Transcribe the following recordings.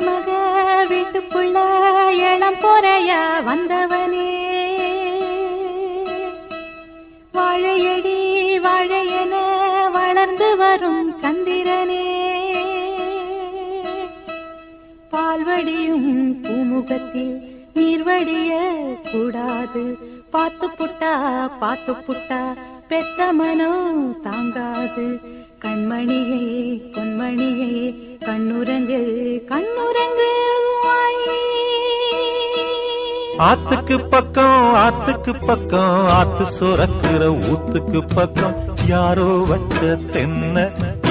மக வீட்டுக்குள்ள இளம் பொறையா வந்தவனே. வாழையடி வாழையென வளர்ந்து வரும் சந்திரனே. பால்வடியும் பூமுகத்தில் நீர்வடிய கூடாது. பாத்து புட்டா பாத்து புட்டா பெத்த மனம் தாங்காது. கண்மணியே பொன்மணியே கண்ணுரங்கு கண்ணுரங்கு ஆத்துக்கு பக்கம் ஆத்துக்கு பக்கம் ஆத்து சுரக்கிற ஊத்துக்கு பக்கம். யாரோ வச்ச தென்ன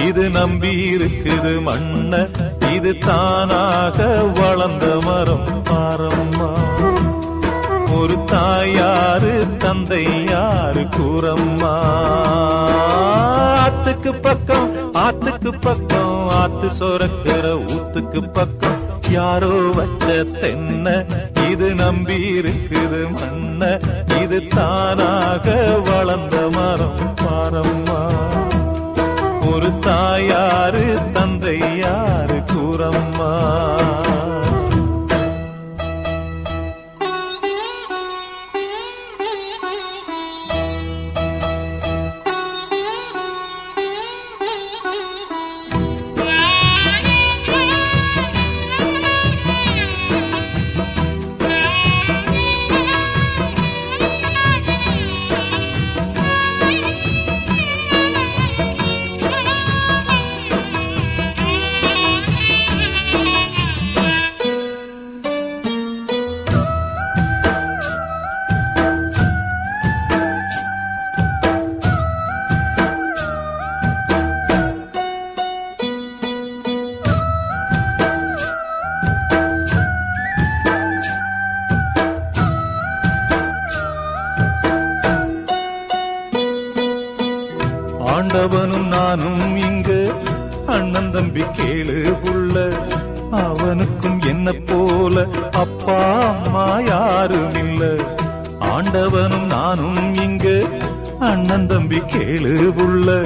இது நம்பி இருக்குது மண்ண. இது தானாக வளர்ந்த மரம் பாரம்மா. ஒரு தாயாரு தந்தை யாரு கூறம்மா? ஆத்துக்கு பக்கம் ஆத்துக்கு பக்கம் ஆத்து சொரக்கிற ஊத்துக்கு பக்கம் யாரோ வச்ச தென்ன. இது நம்பி இருக்குது மண்ண. இது தானாக வளர்ந்த மரம். மரம்மா ஒரு தாயார் ஆண்டவனும் நானும் இங்கு. அண்ணன் தம்பி கேளு உள்ள. அவனுக்கும் என்ன போல. அப்பா அம்மா யாரும் இல்ல ஆண்டவனும் நானும் இங்கு. அண்ணன் தம்பி கேளு உள்ள.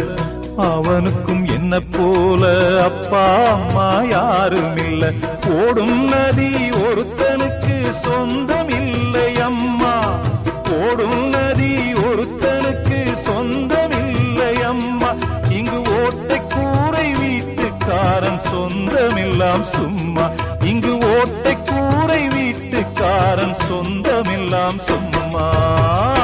அவனுக்கும் என்ன போல. அப்பா அம்மா யாரும் இல்ல ஓடும் நதி ஒருத்தனுக்கு சொந்தம் சொந்தமில்லாம் சும்மா.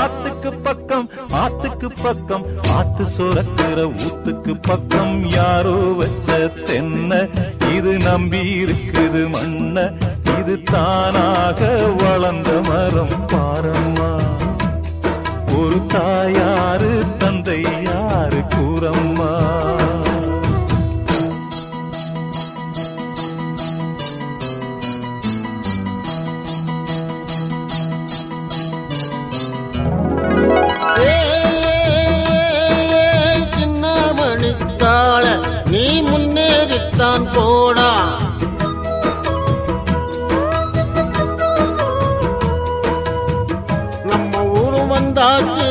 ஆத்துக்கு பக்கம் ஆத்துக்கு பக்கம். ஆத்து சுரக்கிற ஊத்துக்கு பக்கம் யாரோ வச்ச தென்ன. இது நம்பி இருக்குது மண்ண இது தானாக வளர்ந்த மரம். பாரம் தான் போடா நம்ம ஊரு வந்தாச்சு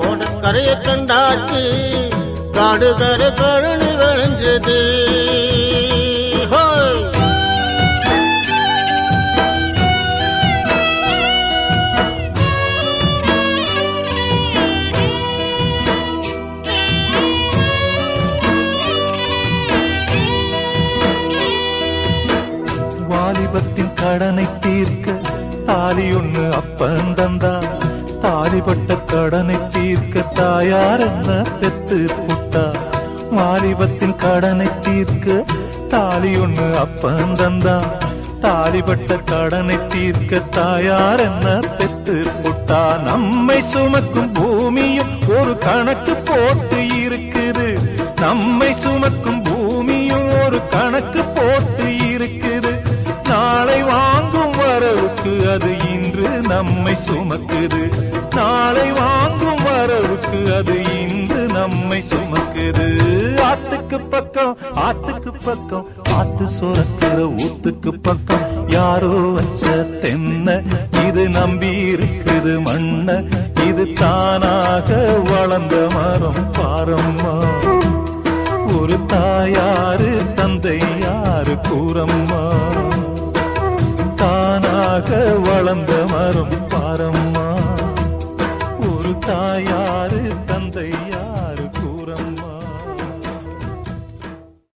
ஓடக்கரைய கண்டாச்சு காடு தர கழனி விளைஞ்சது. தாலி ஒண்ணு அப்பன் தந்தா. தாலிப்பட்ட கடனை தீர்க்க தாயார் என்ன பெத்து புட்டா. வாலிபத்தின் கடனை தீர்க்க தாலி ஒண்ணு அப்பன் தந்தா. தாலிப்பட்ட கடனை தீர்க்க தாயார் என்ன பெத்து புட்டா. நம்மை சுமக்கும் பூமியும் ஒரு கணக்கு போட்டு இருக்குது. நம்மை சுமக்கும் இன்று நம்மை சுமக்குது. நாளை வாங்கும் வரவுக்கு அது இன்று நம்மை சுமக்குது. ஆத்துக்கு பக்கம் ஆத்துக்கு பக்கம் ஆத்து சுரக்கிற ஊத்துக்கு பக்கம். யாரோ வச்ச தென்ன இது நம்பி இருக்குது மண்ண. இது தானாக வளர்ந்த மரம் பாரம்மா. ஒரு தாயாரு தந்தை யாரு கூறம்மா. தாயாக வளர்ந்த மரம் பாரம்மா. ஒரு தாயார்